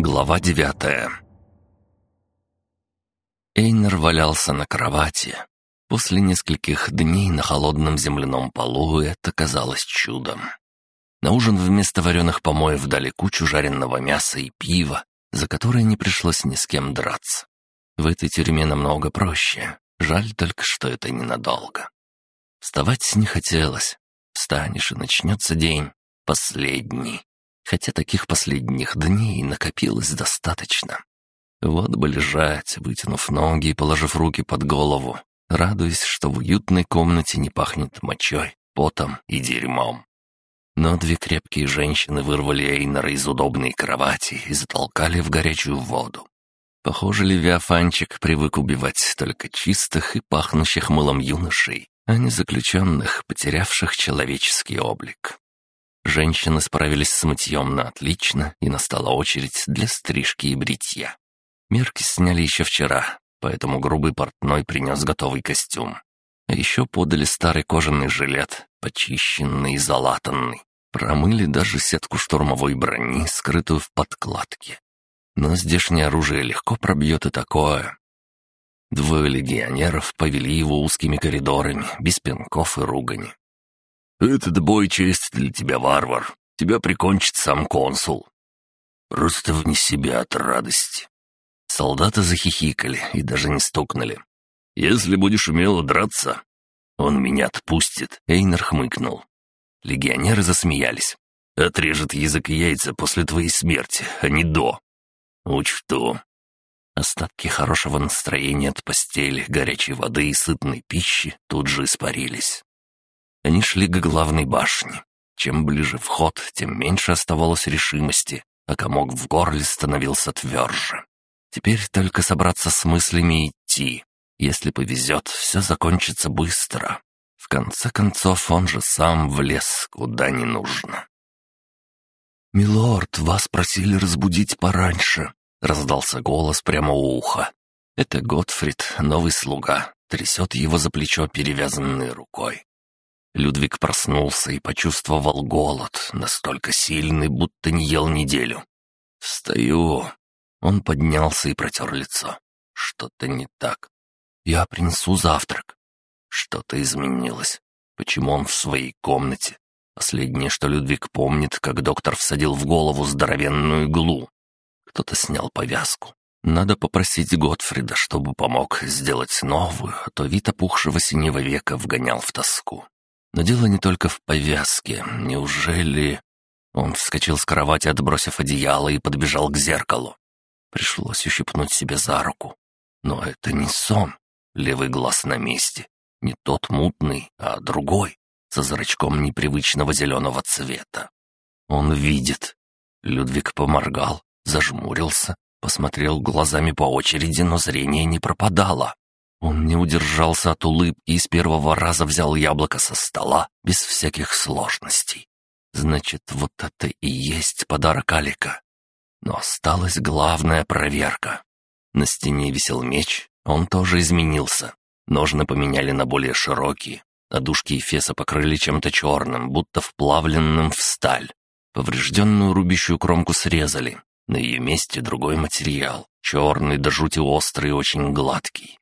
Глава девятая Эйнер валялся на кровати. После нескольких дней на холодном земляном полу это казалось чудом. На ужин вместо вареных помоев дали кучу жареного мяса и пива, за которое не пришлось ни с кем драться. В этой тюрьме намного проще. Жаль только, что это ненадолго. Вставать не хотелось. Встанешь, и начнется день. Последний. Хотя таких последних дней накопилось достаточно. Вот бы лежать, вытянув ноги и положив руки под голову, радуясь, что в уютной комнате не пахнет мочой, потом и дерьмом. Но две крепкие женщины вырвали Эйнора из удобной кровати и затолкали в горячую воду. Похоже, Левиафанчик привык убивать только чистых и пахнущих мылом юношей, а не заключенных, потерявших человеческий облик. Женщины справились с мытьем на отлично, и настала очередь для стрижки и бритья. Мерки сняли еще вчера, поэтому грубый портной принес готовый костюм. А еще подали старый кожаный жилет, почищенный и залатанный. Промыли даже сетку штурмовой брони, скрытую в подкладке. Но здешнее оружие легко пробьет и такое. Двое легионеров повели его узкими коридорами, без пинков и ругани. «Этот бой честь для тебя, варвар. Тебя прикончит сам консул». Просто вне себя от радости. Солдаты захихикали и даже не стукнули. «Если будешь умело драться, он меня отпустит», — Эйнер хмыкнул. Легионеры засмеялись. «Отрежет язык и яйца после твоей смерти, а не до». «Учту». Остатки хорошего настроения от постели, горячей воды и сытной пищи тут же испарились. Они шли к главной башне. Чем ближе вход, тем меньше оставалось решимости, а комок в горле становился тверже. Теперь только собраться с мыслями и идти. Если повезет, все закончится быстро. В конце концов, он же сам влез куда не нужно. «Милорд, вас просили разбудить пораньше», — раздался голос прямо у уха. Это Готфрид, новый слуга, трясет его за плечо перевязанной рукой. Людвиг проснулся и почувствовал голод, настолько сильный, будто не ел неделю. «Встаю», он поднялся и протер лицо. Что-то не так. Я принесу завтрак. Что-то изменилось. Почему он в своей комнате? Последнее, что Людвиг помнит, как доктор всадил в голову здоровенную иглу. Кто-то снял повязку. Надо попросить Готфрида, чтобы помог сделать новую, а то вид опухшего синего века вгонял в тоску. Но дело не только в повязке. Неужели... Он вскочил с кровати, отбросив одеяло, и подбежал к зеркалу. Пришлось ущипнуть себя за руку. Но это не сон. Левый глаз на месте. Не тот мутный, а другой, со зрачком непривычного зеленого цвета. Он видит. Людвиг поморгал, зажмурился, посмотрел глазами по очереди, но зрение не пропадало. Он не удержался от улыбки и с первого раза взял яблоко со стола без всяких сложностей. Значит, вот это и есть подарок Алика. Но осталась главная проверка. На стене висел меч, он тоже изменился. Ножны поменяли на более широкие, а дужки Эфеса покрыли чем-то черным, будто вплавленным в сталь. Поврежденную рубящую кромку срезали. На ее месте другой материал, черный до жути острый и очень гладкий.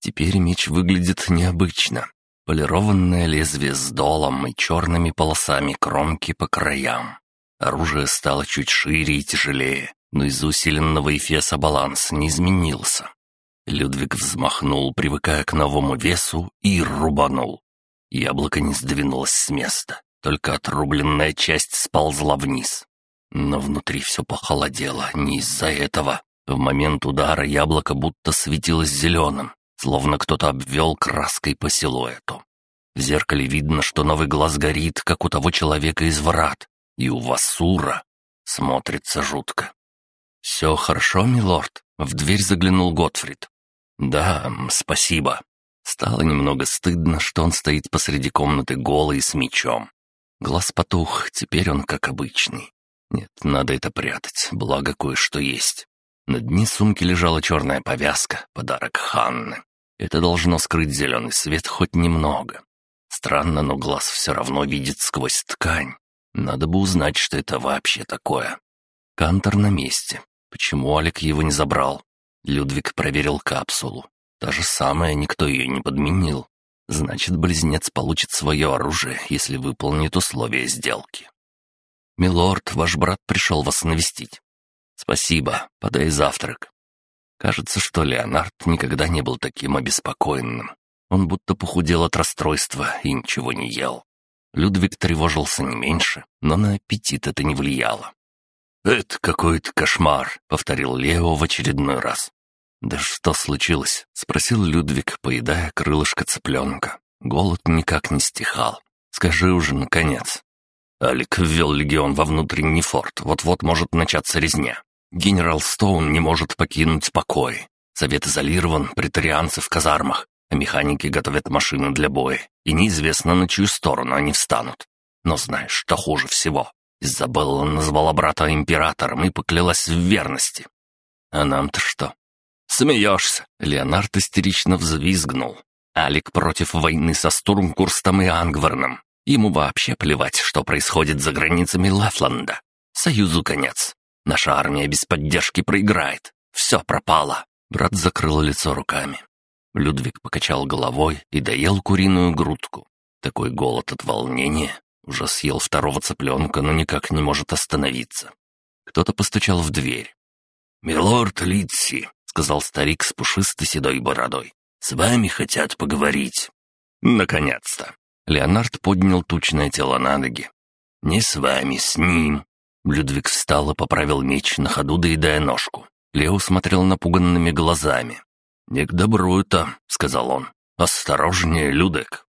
Теперь меч выглядит необычно. Полированное лезвие с долом и черными полосами кромки по краям. Оружие стало чуть шире и тяжелее, но из усиленного эфеса баланс не изменился. Людвиг взмахнул, привыкая к новому весу, и рубанул. Яблоко не сдвинулось с места, только отрубленная часть сползла вниз. Но внутри все похолодело не из-за этого. В момент удара яблоко будто светилось зеленым, словно кто-то обвел краской по силуэту. В зеркале видно, что новый глаз горит, как у того человека из врат, и у Васура смотрится жутко. «Все хорошо, милорд?» — в дверь заглянул Готфрид. «Да, спасибо». Стало немного стыдно, что он стоит посреди комнаты голый с мечом. Глаз потух, теперь он как обычный. Нет, надо это прятать, благо кое-что есть. На дне сумки лежала черная повязка, подарок Ханны. Это должно скрыть зеленый свет хоть немного. Странно, но глаз все равно видит сквозь ткань. Надо бы узнать, что это вообще такое. Кантор на месте. Почему Алик его не забрал? Людвиг проверил капсулу. Та же самая, никто ее не подменил. Значит, близнец получит свое оружие, если выполнит условия сделки. «Милорд, ваш брат пришел вас навестить». «Спасибо, подай завтрак». Кажется, что Леонард никогда не был таким обеспокоенным. Он будто похудел от расстройства и ничего не ел. Людвиг тревожился не меньше, но на аппетит это не влияло. «Это какой-то кошмар», — повторил Лео в очередной раз. «Да что случилось?» — спросил Людвиг, поедая крылышко цыпленка. Голод никак не стихал. «Скажи уже, наконец». Алик ввел легион во внутренний форт. Вот-вот может начаться резня. Генерал Стоун не может покинуть покой. Совет изолирован, претарианцы в казармах, а механики готовят машины для боя. И неизвестно, на чью сторону они встанут. Но знаешь, что хуже всего? Изабелла назвала брата императором и поклялась в верности. А нам-то что? Смеешься? Леонард истерично взвизгнул. Алик против войны со Стурмкурстом и Ангварном. Ему вообще плевать, что происходит за границами Лефланда. Союзу конец. Наша армия без поддержки проиграет. Все пропало. Брат закрыл лицо руками. Людвиг покачал головой и доел куриную грудку. Такой голод от волнения. Уже съел второго цыпленка, но никак не может остановиться. Кто-то постучал в дверь. «Милорд Литси», — сказал старик с пушистой седой бородой, — «с вами хотят поговорить». «Наконец-то!» Леонард поднял тучное тело на ноги. «Не с вами, с ним». Людвиг встал и поправил меч на ходу, доедая ножку. Лео смотрел напуганными глазами. «Не к добру это», — сказал он. «Осторожнее, Людек».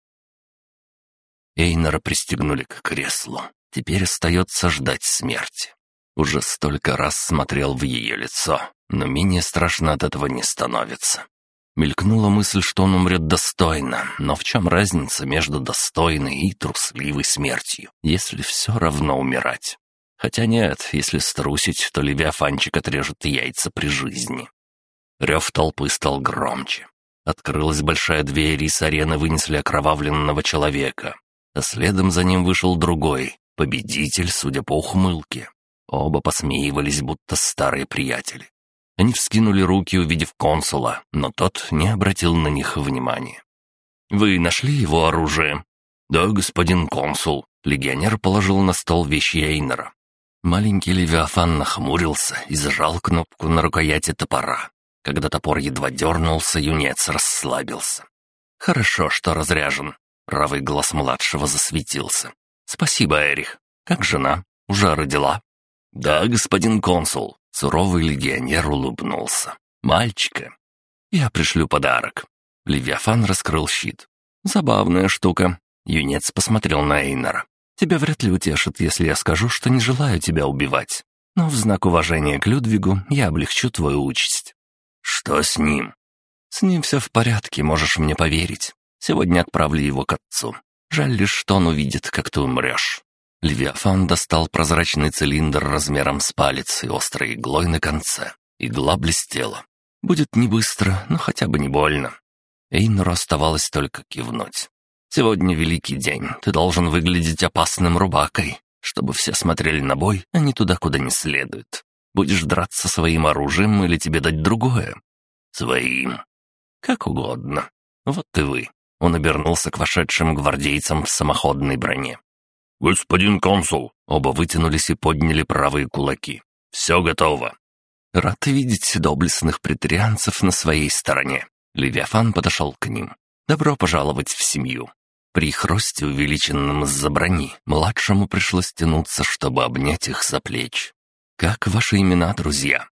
Эйнера пристегнули к креслу. Теперь остается ждать смерти. Уже столько раз смотрел в ее лицо, но менее страшно от этого не становится. Мелькнула мысль, что он умрет достойно, но в чем разница между достойной и трусливой смертью, если все равно умирать? Хотя нет, если струсить, то Левиафанчик отрежет яйца при жизни. Рев толпы стал громче. Открылась большая дверь, и с арены вынесли окровавленного человека. А следом за ним вышел другой, победитель, судя по ухмылке. Оба посмеивались, будто старые приятели. Они вскинули руки, увидев консула, но тот не обратил на них внимания. «Вы нашли его оружие?» «Да, господин консул». Легионер положил на стол вещи Эйнера. Маленький Левиафан нахмурился и зажал кнопку на рукояти топора. Когда топор едва дернулся, юнец расслабился. «Хорошо, что разряжен». Правый глаз младшего засветился. «Спасибо, Эрих. Как жена? Уже родила?» «Да, господин консул. Суровый легионер улыбнулся. «Мальчика, я пришлю подарок». Левиафан раскрыл щит. «Забавная штука». Юнец посмотрел на Эйнора. «Тебя вряд ли утешит, если я скажу, что не желаю тебя убивать. Но в знак уважения к Людвигу я облегчу твою участь». «Что с ним?» «С ним все в порядке, можешь мне поверить. Сегодня отправлю его к отцу. Жаль лишь, что он увидит, как ты умрешь». Левиафан достал прозрачный цилиндр размером с палец и острой иглой на конце. Игла блестела. Будет не быстро, но хотя бы не больно. Эйнору оставалось только кивнуть. «Сегодня великий день. Ты должен выглядеть опасным рубакой, чтобы все смотрели на бой, а не туда, куда не следует. Будешь драться своим оружием или тебе дать другое?» «Своим». «Как угодно. Вот и вы». Он обернулся к вошедшим гвардейцам в самоходной броне. «Господин консул!» Оба вытянулись и подняли правые кулаки. «Все готово!» Рад видеть доблестных претарианцев на своей стороне. Левиафан подошел к ним. «Добро пожаловать в семью!» При их росте, увеличенном из-за брони, младшему пришлось тянуться, чтобы обнять их за плеч. «Как ваши имена, друзья?»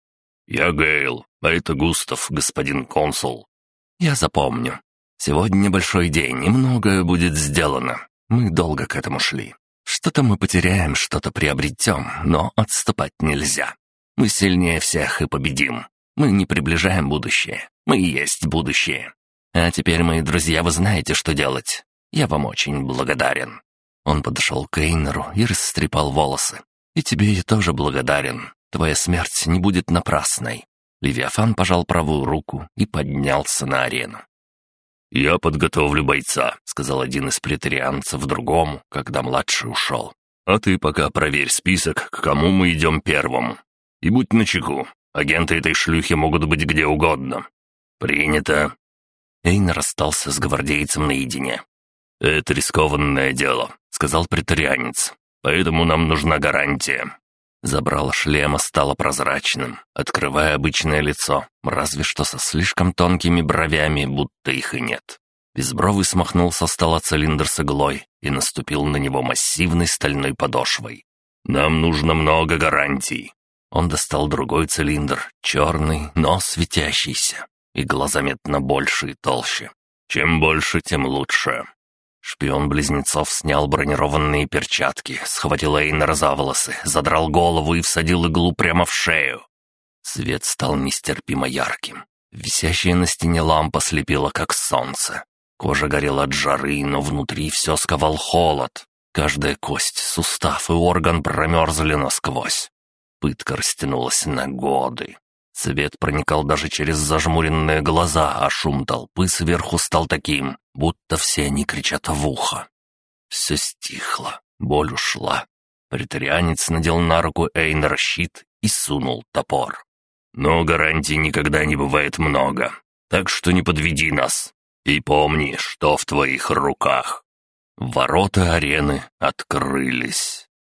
«Я Гейл, а это Густав, господин консул». «Я запомню. Сегодня большой день, и многое будет сделано. Мы долго к этому шли. Что-то мы потеряем, что-то приобретем, но отступать нельзя. Мы сильнее всех и победим. Мы не приближаем будущее. Мы есть будущее. А теперь, мои друзья, вы знаете, что делать. Я вам очень благодарен». Он подошел к Эйнеру и растрепал волосы. «И тебе я тоже благодарен. Твоя смерть не будет напрасной». Левиафан пожал правую руку и поднялся на арену. «Я подготовлю бойца», — сказал один из претарианцев другому, когда младший ушел. «А ты пока проверь список, к кому мы идем первым. И будь начеку. Агенты этой шлюхи могут быть где угодно». «Принято». Эйн расстался с гвардейцем наедине. «Это рискованное дело», — сказал претарианец. «Поэтому нам нужна гарантия». Забрало шлема стало прозрачным, открывая обычное лицо, разве что со слишком тонкими бровями, будто их и нет. Безбровый смахнул со стола цилиндр с иглой и наступил на него массивной стальной подошвой. «Нам нужно много гарантий». Он достал другой цилиндр, черный, но светящийся. Игла заметно больше и толще. Чем больше, тем лучше. Шпион близнецов снял бронированные перчатки, схватил Эйнера за волосы, задрал голову и всадил иглу прямо в шею. Свет стал нестерпимо ярким. Висящая на стене лампа слепила, как солнце. Кожа горела от жары, но внутри все сковал холод. Каждая кость, сустав и орган промерзли насквозь. Пытка растянулась на годы. Свет проникал даже через зажмуренные глаза, а шум толпы сверху стал таким, будто все они кричат в ухо. Все стихло, боль ушла. Притарианец надел на руку Эйнер щит и сунул топор. «Но гарантий никогда не бывает много, так что не подведи нас. И помни, что в твоих руках». Ворота арены открылись.